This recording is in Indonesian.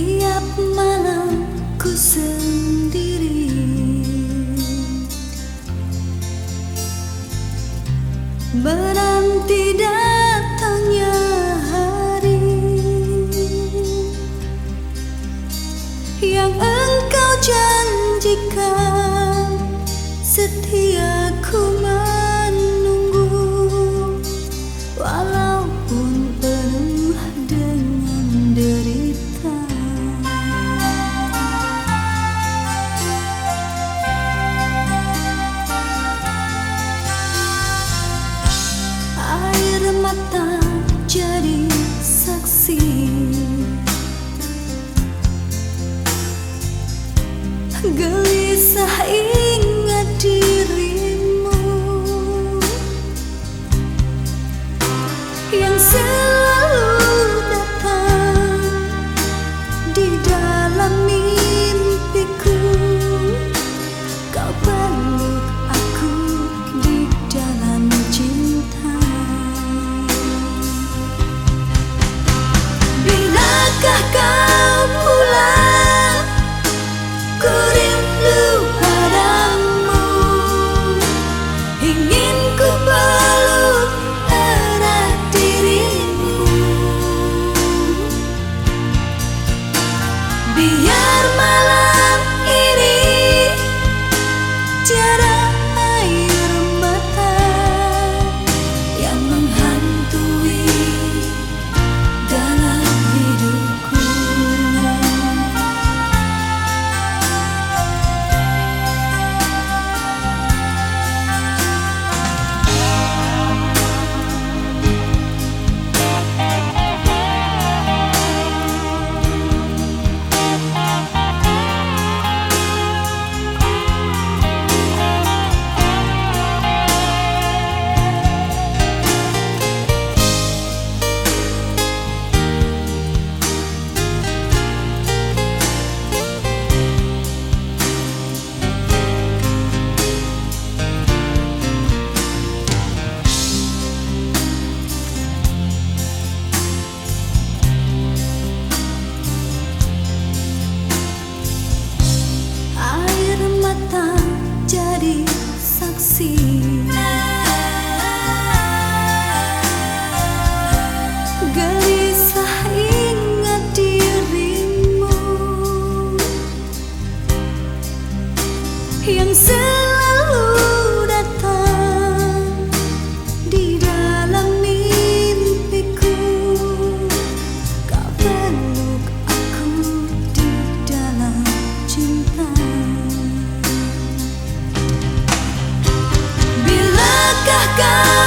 Tiap malam ku sendiri 思念。jadi saksi. God.